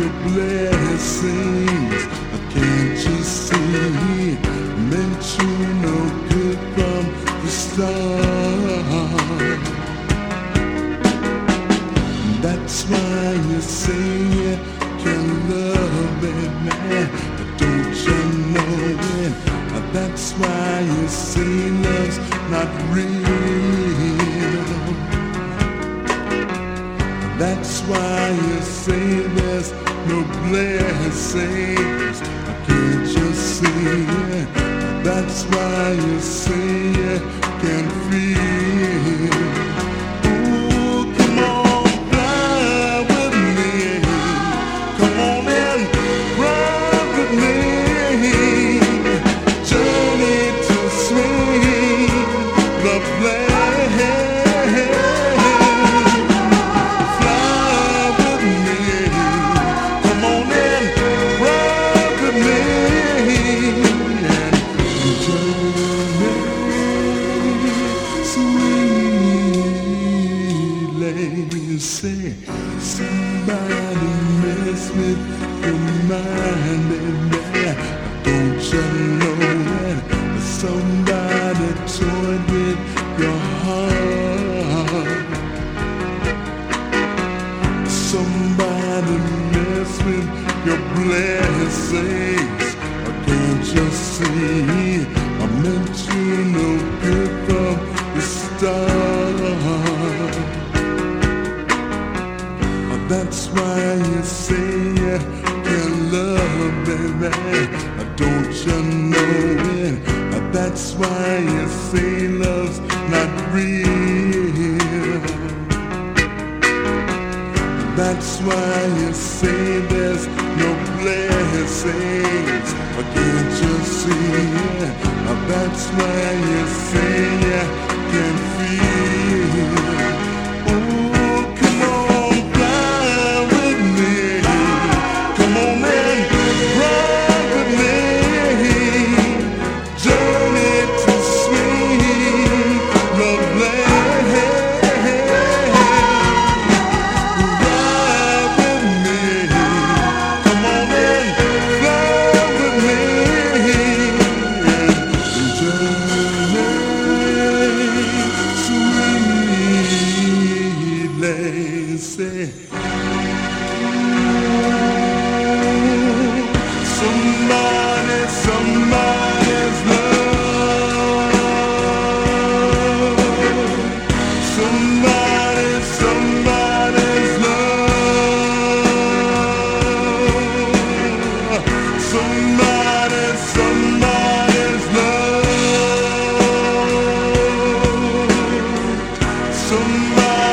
your blessings. I Can't you see? Meant to no good from the start. That's why you say you can love me, man. but Don't you know it? That's why you say love's not real. That's why you say there's no blessings. Can't you see? That's why you say you can feel. Say somebody mess with your mind, baby. Don't you know that somebody toyed with your heart? Somebody mess with your blessings. Can't you see? I meant you no good baby. Don't you know it? That's why you say love's not real. That's why you say there's no blessings. Can't you see? That's why you say you my